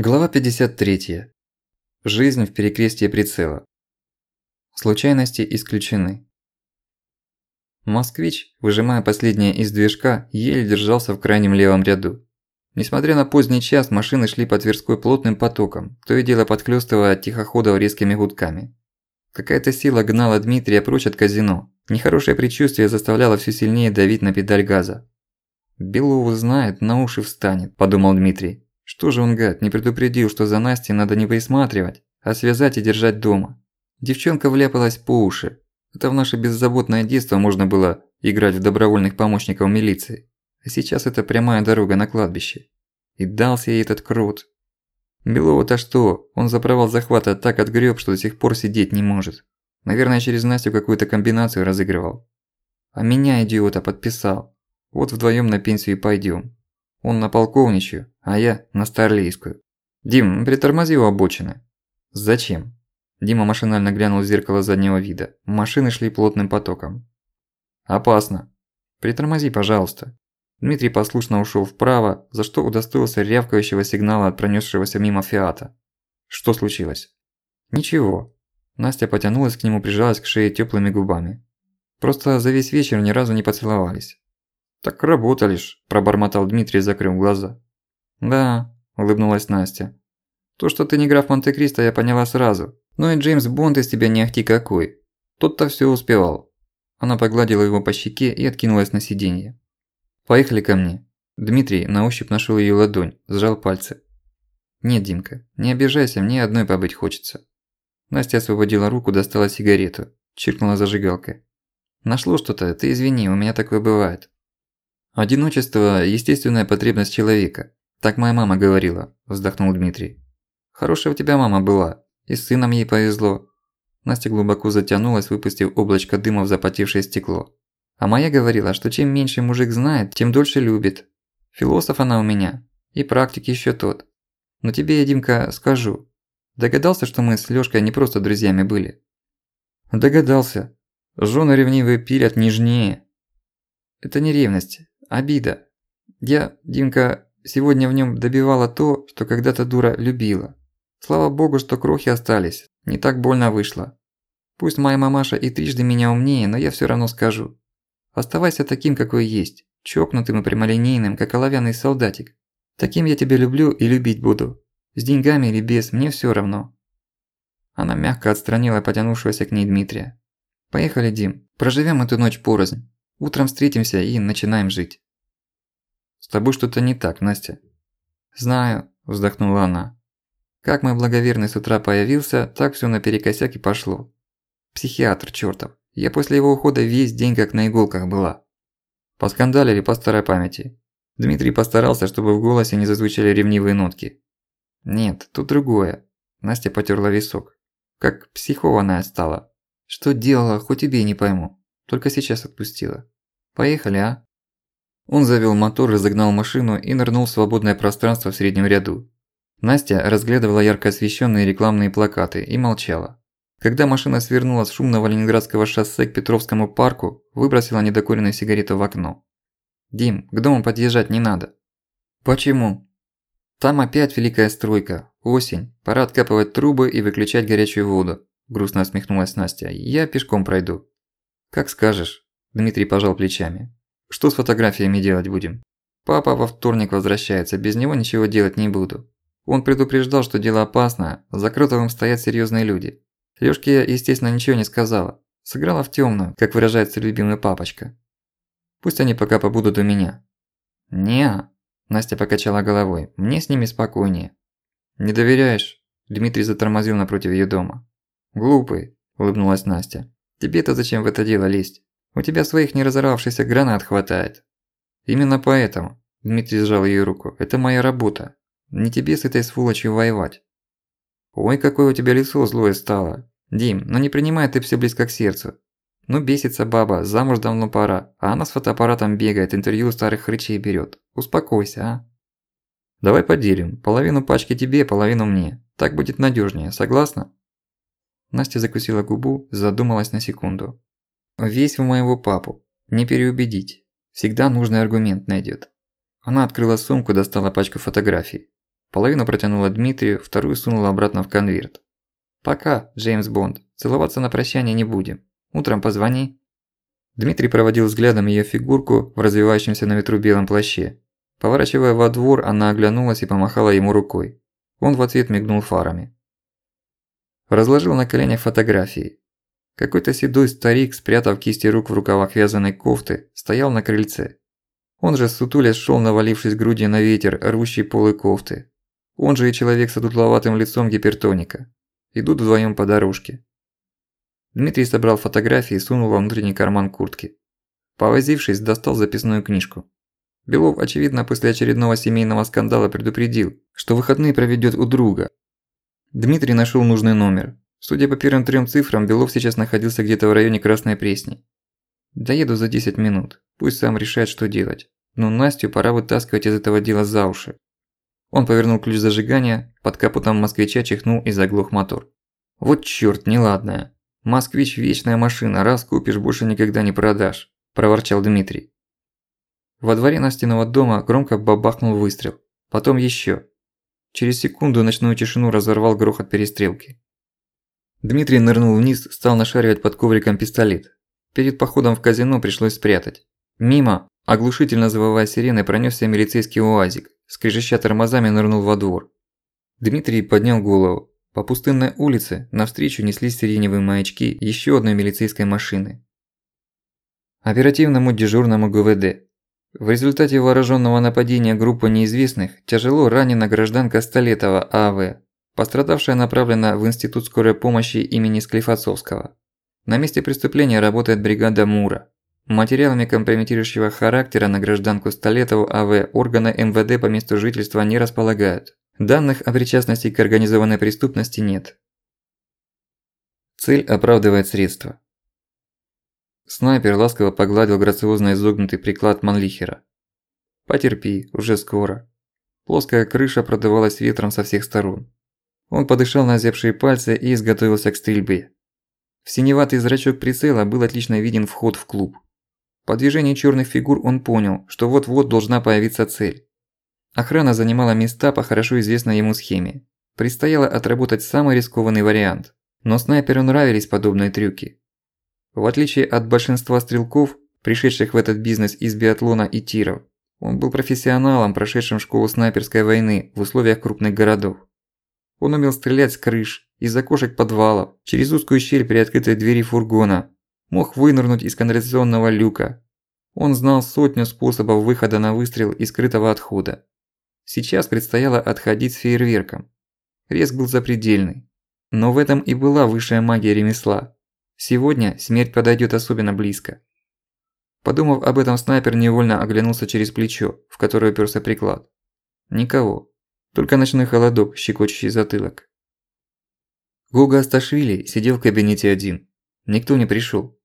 Глава 53. Жизнь в перекрестии прицела. Случайности исключены. Москвич, выжимая последнее из движка, еле держался в крайнем левом ряду. Несмотря на поздний час, машины шли по Тверской плотным потоком, то и дело подхлёстывая от тихоходов резкими гудками. Какая-то сила гнала Дмитрия прочь от казино. Нехорошее предчувствие заставляло всё сильнее давить на педаль газа. «Белову знает, на уши встанет», – подумал Дмитрий. Что же он, гад, не предупредил, что за Настей надо не присматривать, а связать и держать дома? Девчонка вляпалась по уши. Это в наше беззаботное детство можно было играть в добровольных помощников милиции. А сейчас это прямая дорога на кладбище. И дался ей этот крут. Белова-то что? Он за провал захвата так отгреб, что до сих пор сидеть не может. Наверное, через Настю какую-то комбинацию разыгрывал. А меня, идиота, подписал. Вот вдвоем на пенсию и пойдем. Он на полковничью, а я на старлейскую. Дим, притормози у обочины. Зачем? Дима машинально глянул в зеркало заднего вида. Машины шли плотным потоком. Опасно. Притормози, пожалуйста. Дмитрий послушно ушел вправо, за что удостоился рявкающего сигнала от пронесшегося мимо Фиата. Что случилось? Ничего. Настя потянулась к нему, прижалась к шее теплыми губами. Просто за весь вечер ни разу не поцеловались. «Так работали ж», – пробормотал Дмитрий, закрыв глаза. «Да», – улыбнулась Настя. «То, что ты не граф Монте-Кристо, я поняла сразу. Ну и Джеймс Бонд из тебя не ахти какой. Тот-то всё успевал». Она погладила его по щеке и откинулась на сиденье. «Поехали ко мне». Дмитрий на ощупь нашёл её ладонь, сжал пальцы. «Нет, Димка, не обижайся, мне одной побыть хочется». Настя освободила руку, достала сигарету, чиркнула зажигалкой. «Нашло что-то, ты извини, у меня такое бывает». «Одиночество – естественная потребность человека. Так моя мама говорила», – вздохнул Дмитрий. «Хорошая у тебя мама была, и с сыном ей повезло». Настя глубоко затянулась, выпустив облачко дыма в запотевшее стекло. А моя говорила, что чем меньше мужик знает, тем дольше любит. Философ она у меня, и практик ещё тот. Но тебе я, Димка, скажу. Догадался, что мы с Лёшкой не просто друзьями были? Догадался. Жены ревнивые пилят нежнее. Это не ревность, Обида. Я, Димка, сегодня в нем добивала то, что когда-то дура любила. Слава богу, что крохи остались, не так больно вышло. Пусть моя мамаша и трижды меня умнее, но я все равно скажу. Оставайся таким, какой есть, чокнутым и прямолинейным, как оловянный солдатик. Таким я тебя люблю и любить буду. С деньгами или без, мне все равно. Она мягко отстранила потянувшегося к ней Дмитрия. «Поехали, Дим, проживем эту ночь порознь. Утром встретимся и начинаем жить. С тобой что-то не так, Настя. Знаю, вздохнула она. Как мой благоверный с утра появился, так всё наперекосяк и пошло. Психиатр чёртов. Я после его ухода весь день как на иголках была. Поскандалили по старой памяти. Дмитрий постарался, чтобы в голосе не зазвучали ревнивые нотки. Нет, тут другое. Настя потёрла висок. Как психованная стала. Что делала, хоть убей не пойму. Только сейчас отпустила. Поехали, а? Он завёл мотор, разогнал машину и нырнул в свободное пространство в среднем ряду. Настя разглядывала ярко освещенные рекламные плакаты и молчала. Когда машина свернула с шумного ленинградского шоссе к Петровскому парку, выбросила недокуренную сигарету в окно. «Дим, к дому подъезжать не надо». «Почему?» «Там опять великая стройка. Осень. Пора откапывать трубы и выключать горячую воду», – грустно усмехнулась Настя. «Я пешком пройду». «Как скажешь», – Дмитрий пожал плечами. «Что с фотографиями делать будем?» «Папа во вторник возвращается, без него ничего делать не буду. Он предупреждал, что дело опасное, за Кротовым стоят серьёзные люди. Лёшке я, естественно, ничего не сказала. Сыграла в тёмную, как выражается любимый папочка. Пусть они пока побудут у меня». «Не-а», Настя покачала головой, – «мне с ними спокойнее». «Не доверяешь?» Дмитрий затормозил напротив её дома. «Глупый», – улыбнулась Настя. Тебе-то зачем в это дело лезть? У тебя своих не разорвавшихся гранат хватает. Именно поэтому, Дмитрий сжал её руку, это моя работа. Не тебе с этой сволочью воевать. Ой, какое у тебя лицо злое стало. Дим, ну не принимай ты все близко к сердцу. Ну бесится баба, замуж давно пора, а она с фотоаппаратом бегает, интервью старых хрычей берет. Успокойся, а. Давай поделим. Половину пачки тебе, половину мне. Так будет надежнее. согласна? Настя закусила губу, задумалась на секунду. «Весь в моего папу. Не переубедить. Всегда нужный аргумент найдет. Она открыла сумку, достала пачку фотографий. Половину протянула Дмитрию, вторую сунула обратно в конверт. «Пока, Джеймс Бонд. Целоваться на прощание не будем. Утром позвони». Дмитрий проводил взглядом её фигурку в развивающемся на ветру белом плаще. Поворачивая во двор, она оглянулась и помахала ему рукой. Он в ответ мигнул фарами. Разложил на коленях фотографии. Какой-то седой старик, спрятав кисти рук в рукавах вязаной кофты, стоял на крыльце. Он же сутулясь шёл, навалившись грудью на ветер, рвущий полы кофты. Он же и человек с одутловатым лицом гипертоника. Идут вдвоём по дорожке. Дмитрий собрал фотографии и сунул во внутренний карман куртки. Повозившись, достал записную книжку. Белов, очевидно, после очередного семейного скандала предупредил, что выходные проведёт у друга. Дмитрий нашёл нужный номер. Судя по первым трём цифрам, Белов сейчас находился где-то в районе Красной Пресни. Доеду за 10 минут. Пусть сам решает, что делать. Но Настю пора вытаскивать из этого дела за уши. Он повернул ключ зажигания, под капотом москвича чихнул и заглох мотор. Вот чёрт, неладное. Москвич – вечная машина, раз купишь, больше никогда не продашь, проворчал Дмитрий. Во дворе Настиного дома громко бабахнул выстрел. Потом ещё. Через секунду ночную тишину разорвал грохот перестрелки. Дмитрий нырнул вниз, стал нашаривать под ковриком пистолет. Перед походом в казино пришлось спрятать. Мимо, оглушительно завывая сиреной, пронёсся милицейский уазик, скрежеща тормозами нырнул во двор. Дмитрий поднял голову. По пустынной улице навстречу неслись сиреневые маячки ещё одной милицейской машины. Оперативному дежурному ГВД. В результате вооружённого нападения группы неизвестных тяжело ранена гражданка Столетова А.В. Пострадавшая направлена в Институт скорой помощи имени Склифосовского. На месте преступления работает бригада Мура. Материалами компрометирующего характера на гражданку Столетову АВ органы МВД по месту жительства не располагают. Данных о причастности к организованной преступности нет. Цель оправдывает средства. Снайпер ласково погладил грациозно изогнутый приклад Манлихера. «Потерпи, уже скоро». Плоская крыша продавалась ветром со всех сторон. Он подышал на озябшие пальцы и изготовился к стрельбе. В синеватый зрачок прицела был отлично виден вход в клуб. По движению черных фигур он понял, что вот-вот должна появиться цель. Охрана занимала места по хорошо известной ему схеме. Предстояло отработать самый рискованный вариант. Но снайперу нравились подобные трюки. В отличие от большинства стрелков, пришедших в этот бизнес из биатлона и тиров, он был профессионалом, прошедшим школу снайперской войны в условиях крупных городов. Он умел стрелять с крыш, из окошек подвалов, через узкую щель при открытой двери фургона, мог вынырнуть из канализационного люка. Он знал сотню способов выхода на выстрел и скрытого отхода. Сейчас предстояло отходить с фейерверком. Риск был запредельный. Но в этом и была высшая магия ремесла. Сегодня смерть подойдёт особенно близко. Подумав об этом, снайпер невольно оглянулся через плечо, в которое упёрся приклад. Никого. Только ночной холодок, щекочущий затылок. Гога Асташвили сидел в кабинете один. Никто не пришёл.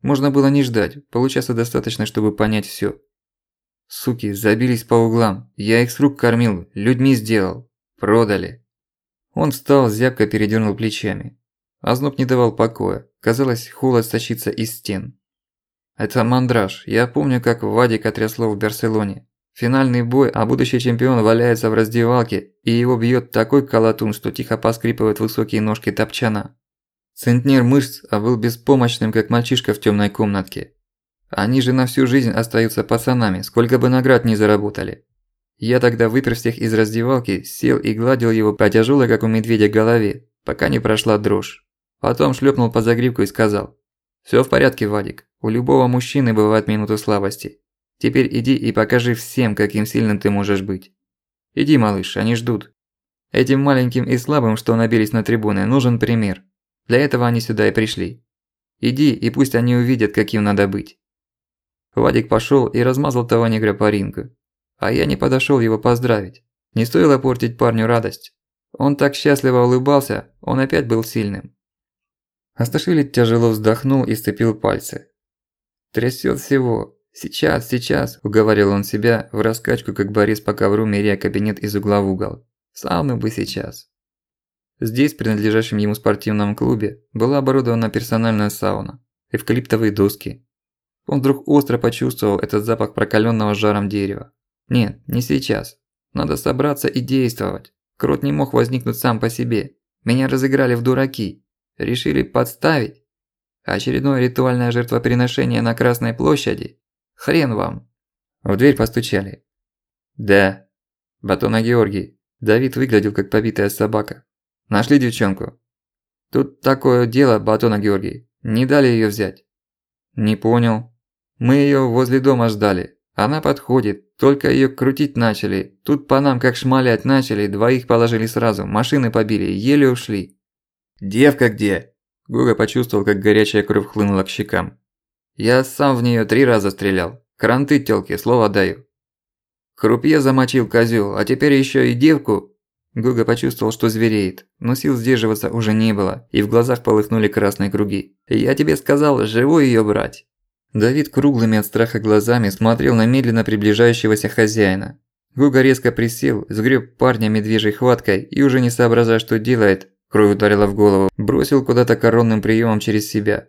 Можно было не ждать, получаса достаточно, чтобы понять всё. Суки, забились по углам, я их с рук кормил, людьми сделал. Продали. Он встал, зябко передёрнул плечами. Озноб не давал покоя, казалось, холод сочится из стен. Это мандраж, я помню, как Вадик отрясло в Барселоне. Финальный бой, а будущий чемпион валяется в раздевалке, и его бьет такой колотун, что тихо поскрипывают высокие ножки топчана. Центнер мышц, а был беспомощным, как мальчишка в темной комнатке. Они же на всю жизнь остаются пацанами, сколько бы наград не заработали. Я тогда выпер всех из раздевалки, сел и гладил его по тяжелой, как у медведя, голове, пока не прошла дрожь. Потом шлепнул по загривку и сказал. «Всё в порядке, Вадик. У любого мужчины бывает минуты слабости. Теперь иди и покажи всем, каким сильным ты можешь быть. Иди, малыш, они ждут. Этим маленьким и слабым, что набились на трибуны, нужен пример. Для этого они сюда и пришли. Иди, и пусть они увидят, каким надо быть. Вадик пошёл и размазал того негра по рингу. А я не подошёл его поздравить. Не стоило портить парню радость. Он так счастливо улыбался, он опять был сильным. Асташвили тяжело вздохнул и сцепил пальцы. Трясёт всего, «Сейчас, сейчас», – уговорил он себя в раскачку, как Борис по ковру, меряя кабинет из угла в угол. «Самый бы сейчас». Здесь, в принадлежащем ему спортивном клубе, была оборудована персональная сауна, эвкалиптовые доски. Он вдруг остро почувствовал этот запах прокалённого жаром дерева. Нет, не сейчас. Надо собраться и действовать. Крот не мог возникнуть сам по себе. Меня разыграли в дураки. Решили подставить. Очередное ритуальное жертвоприношение на Красной площади? Хрен вам. В дверь постучали. Да. Батона Георгий. Давид выглядел как побитая собака. Нашли девчонку? Тут такое дело, Батона Георгий. Не дали её взять. Не понял. Мы её возле дома ждали. Она подходит, только её крутить начали. Тут по нам как шмалять начали, двоих положили сразу, машины побили, еле ушли. «Девка где?» Гуга почувствовал, как горячая кровь хлынула к щекам. «Я сам в неё три раза стрелял. Кранты тёлки, слово даю». «Крупье замочил козёл, а теперь ещё и девку...» Гуга почувствовал, что звереет, но сил сдерживаться уже не было, и в глазах полыхнули красные круги. «Я тебе сказал, живую её брать!» Давид круглыми от страха глазами смотрел на медленно приближающегося хозяина. Гуга резко присел, сгреб парня медвежьей хваткой и уже не соображая, что делает, кровь ударила в голову, бросил куда-то коронным приемом через себя.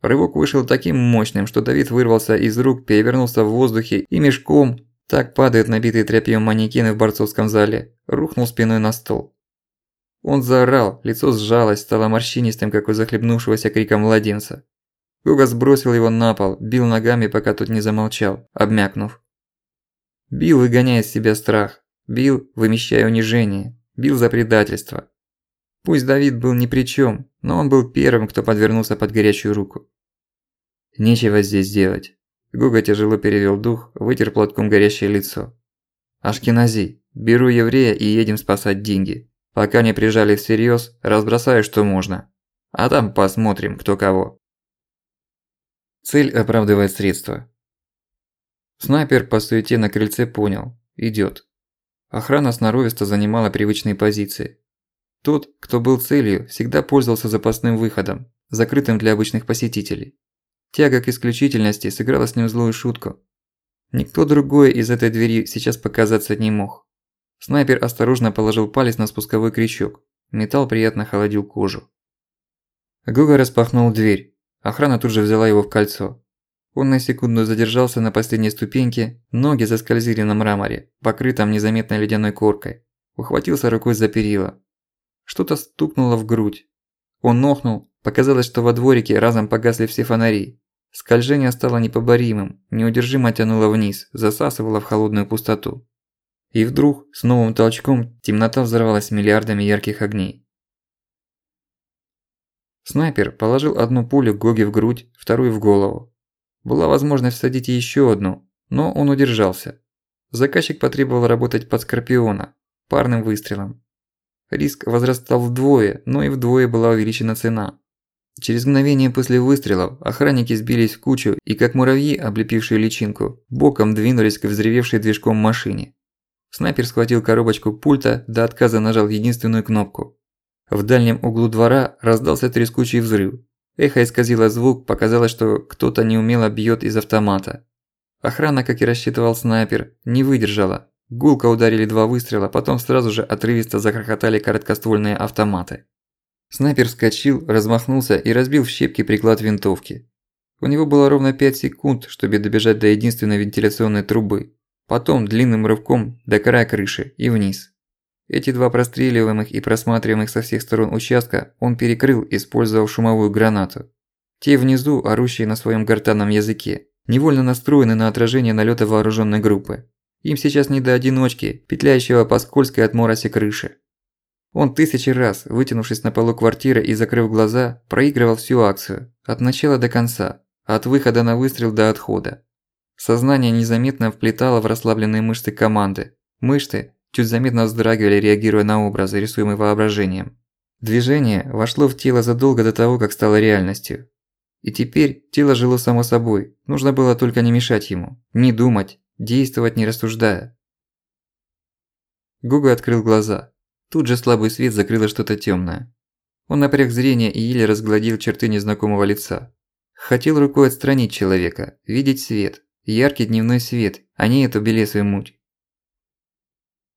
Рывок вышел таким мощным, что Давид вырвался из рук, перевернулся в воздухе и мешком, так падают набитые тряпьем манекены в борцовском зале, рухнул спиной на стол. Он заорал, лицо сжалось, стало морщинистым, как у захлебнувшегося криком младенца. Гуга сбросил его на пол, бил ногами, пока тот не замолчал, обмякнув. Бил, выгоняя из себя страх. Бил, вымещая унижение. Бил за предательство. Пусть Давид был ни при чем, но он был первым, кто подвернулся под горячую руку. Нечего здесь делать. Гуга тяжело перевел дух, вытер платком горящее лицо. Ашкенази, беру еврея и едем спасать деньги. Пока не прижали всерьез, разбросаю что можно. А там посмотрим, кто кого. Цель оправдывает средства. Снайпер по суете на крыльце понял – идёт. Охрана сноровисто занимала привычные позиции. Тот, кто был целью, всегда пользовался запасным выходом, закрытым для обычных посетителей. Тяга к исключительности сыграла с ним злую шутку. Никто другой из этой двери сейчас показаться не мог. Снайпер осторожно положил палец на спусковой крючок. Металл приятно холодил кожу. Гуга распахнул дверь. Охрана тут же взяла его в кольцо. Он на секунду задержался на последней ступеньке, ноги заскользили на мраморе, покрытом незаметной ледяной коркой. Ухватился рукой за перила. Что-то стукнуло в грудь. Он нохнул, показалось, что во дворике разом погасли все фонари. Скольжение стало непоборимым, неудержимо тянуло вниз, засасывало в холодную пустоту. И вдруг, с новым толчком, темнота взорвалась миллиардами ярких огней. Снайпер положил одну пулю Гоги в грудь, вторую в голову. Была возможность всадить еще одну, но он удержался. Заказчик потребовал работать под Скорпиона, парным выстрелом. Риск возрастал вдвое, но и вдвое была увеличена цена. Через мгновение после выстрелов охранники сбились в кучу и, как муравьи, облепившие личинку, боком двинулись к взревевшей движком машине. Снайпер схватил коробочку пульта, до отказа нажал единственную кнопку. В дальнем углу двора раздался трескучий взрыв. Эхо исказило звук, показалось, что кто-то неумело бьет из автомата. Охрана, как и рассчитывал снайпер, не выдержала. Гулко ударили два выстрела, потом сразу же отрывисто захохотали короткоствольные автоматы. Снайпер вскочил, размахнулся и разбил в щепки приклад винтовки. У него было ровно 5 секунд, чтобы добежать до единственной вентиляционной трубы. Потом длинным рывком до края крыши и вниз. Эти два простреливаемых и просматриваемых со всех сторон участка он перекрыл, использовав шумовую гранату. Те внизу, орущие на своем гортанном языке, невольно настроены на отражение налета вооруженной группы. Им сейчас не до одиночки, петляющего по скользкой от мороси крыши. Он тысячи раз, вытянувшись на полу квартиры и закрыв глаза, проигрывал всю акцию, от начала до конца, от выхода на выстрел до отхода. Сознание незаметно вплетало в расслабленные мышцы команды. Мышцы, чуть заметно вздрагивали, реагируя на образы, рисуемые воображением. Движение вошло в тело задолго до того, как стало реальностью. И теперь тело жило само собой, нужно было только не мешать ему, не думать, действовать не рассуждая. Гуга открыл глаза. Тут же слабый свет закрыло что-то тёмное. Он напряг зрение и еле разгладил черты незнакомого лица. Хотел рукой отстранить человека, видеть свет, яркий дневной свет, а не эту белесую муть.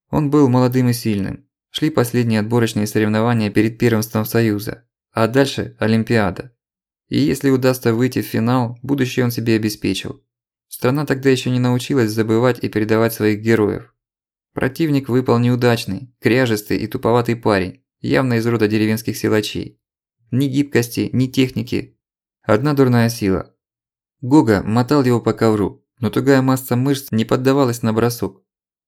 Он был молодым и сильным. Шли последние отборочные соревнования перед первенством Союза, а дальше – Олимпиада. И если удастся выйти в финал, будущее он себе обеспечил. Страна тогда еще не научилась забывать и передавать своих героев. Противник выпал неудачный, кряжестый и туповатый парень, явно из рода деревенских силачей. Ни гибкости, ни техники. Одна дурная сила. Гога мотал его по ковру, но тугая масса мышц не поддавалась на бросок.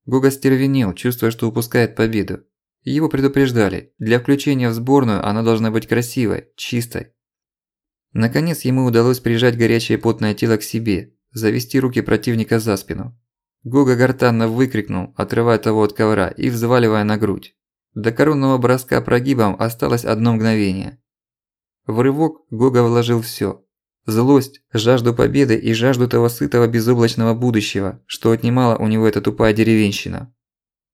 Гога стервенел, чувствуя, что упускает победу. Его предупреждали, для включения в сборную она должна быть красивой, чистой. Наконец ему удалось прижать горячее потное тело к себе, завести руки противника за спину. Гога гортанно выкрикнул, отрывая того от ковра и взваливая на грудь. До коронного броска прогибом осталось одно мгновение. В рывок Гога вложил всё. Злость, жажду победы и жажду того сытого безоблачного будущего, что отнимала у него эта тупая деревенщина.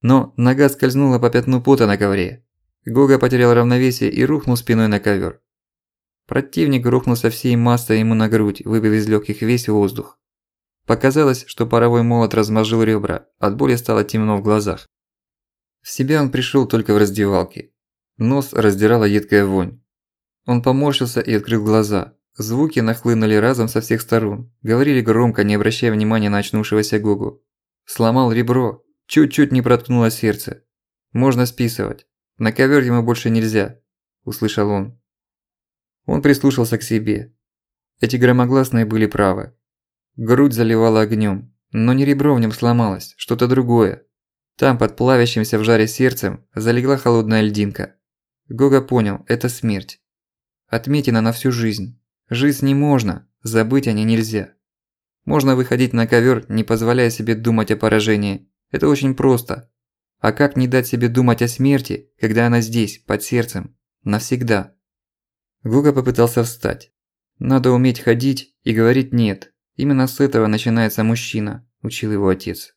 Но нога скользнула по пятну пота на ковре. Гога потерял равновесие и рухнул спиной на ковер. Противник рухнул со всей массой ему на грудь, выбив из легких весь воздух. Показалось, что паровой молот размозжил ребра, от боли стало темно в глазах. В себя он пришел только в раздевалке. Нос раздирала едкая вонь. Он поморщился и открыл глаза. Звуки нахлынули разом со всех сторон, говорили громко, не обращая внимания на очнувшегося Гогу. Сломал ребро, Чуть-чуть не проткнуло сердце. Можно списывать. На ковер ему больше нельзя, услышал он. Он прислушался к себе. Эти громогласные были правы. Грудь заливала огнем, но не ребро в нем сломалось, что-то другое. Там, под плавящимся в жаре сердцем, залегла холодная льдинка. Гога понял, это смерть. Отметина на всю жизнь. Жизнь не можно, забыть о ней нельзя. Можно выходить на ковер, не позволяя себе думать о поражении, это очень просто. А как не дать себе думать о смерти, когда она здесь, под сердцем, навсегда? Гуга попытался встать. Надо уметь ходить и говорить «нет». Именно с этого начинается мужчина, учил его отец.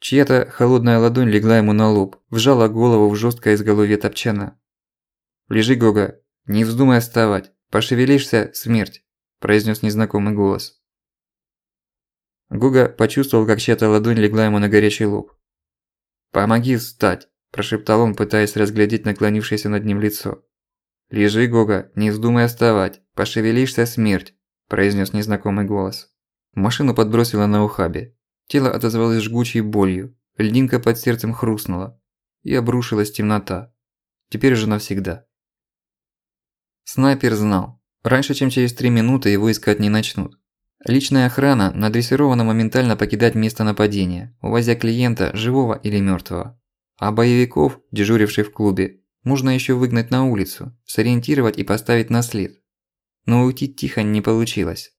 Чья-то холодная ладонь легла ему на лоб, вжала голову в жёсткое изголовье топчана. «Лежи, Гога, не вздумай вставать, пошевелишься – смерть», – произнес незнакомый голос. Гуга почувствовал, как чья-то ладонь легла ему на горячий лоб. «Помоги встать!» – прошептал он, пытаясь разглядеть наклонившееся над ним лицо. «Лежи, Гога, не вздумай вставать, пошевелишься – смерть!» – произнес незнакомый голос. Машину подбросило на ухабе. Тело отозвалось жгучей болью, льдинка под сердцем хрустнула. И обрушилась темнота. Теперь уже навсегда. Снайпер знал. Раньше, чем через три минуты его искать не начнут. Личная охрана надрессирована моментально покидать место нападения, увозя клиента, живого или мёртвого. А боевиков, дежуривших в клубе, можно ещё выгнать на улицу, сориентировать и поставить на след. Но уйти тихо не получилось.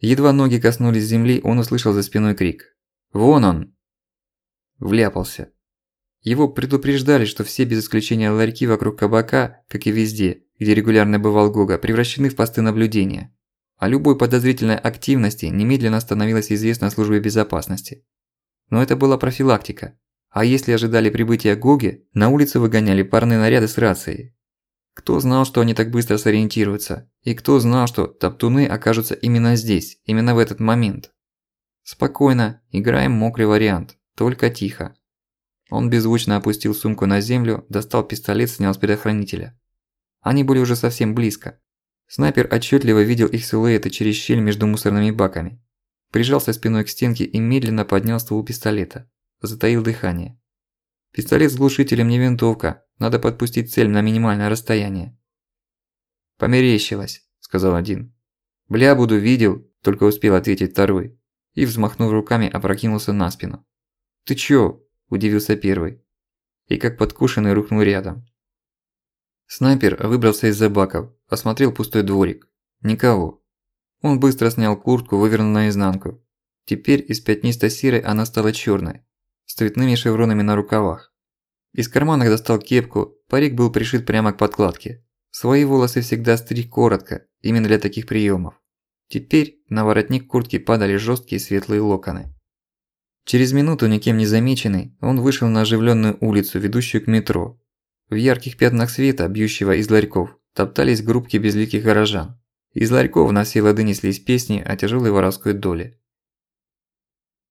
Едва ноги коснулись земли, он услышал за спиной крик. «Вон он!» Вляпался. Его предупреждали, что все без исключения ларьки вокруг кабака, как и везде, где регулярно бывал Гога, превращены в посты наблюдения. О любой подозрительной активности немедленно становилось известно службе безопасности. Но это была профилактика. А если ожидали прибытия Гоги, на улицу выгоняли парные наряды с рацией. Кто знал, что они так быстро сориентируются? И кто знал, что топтуны окажутся именно здесь, именно в этот момент? Спокойно, играем мокрый вариант, только тихо. Он беззвучно опустил сумку на землю, достал пистолет, снял с предохранителя. Они были уже совсем близко. Снайпер отчетливо видел их силуэты через щель между мусорными баками. Прижался спиной к стенке и медленно поднял ствол пистолета. Затаил дыхание. Пистолет с глушителем не винтовка, надо подпустить цель на минимальное расстояние. «Померещилось», – сказал один. «Бля, буду видел», – только успел ответить второй. И, взмахнув руками, опрокинулся на спину. «Ты чё?» – удивился первый. И как подкушенный рухнул рядом. Снайпер выбрался из-за баков, осмотрел пустой дворик. Никого. Он быстро снял куртку, вывернул наизнанку. Теперь из пятнисто-серой она стала чёрной, с цветными шевронами на рукавах. Из кармана достал кепку, парик был пришит прямо к подкладке. Свои волосы всегда стриг коротко, именно для таких приёмов. Теперь на воротник куртки падали жёсткие светлые локоны. Через минуту, никем не замеченный, он вышел на оживлённую улицу, ведущую к метро, в ярких пятнах света, бьющего из ларьков, топтались группки безликих горожан. Из ларьков на все лады неслись песни о тяжелой воровской доле.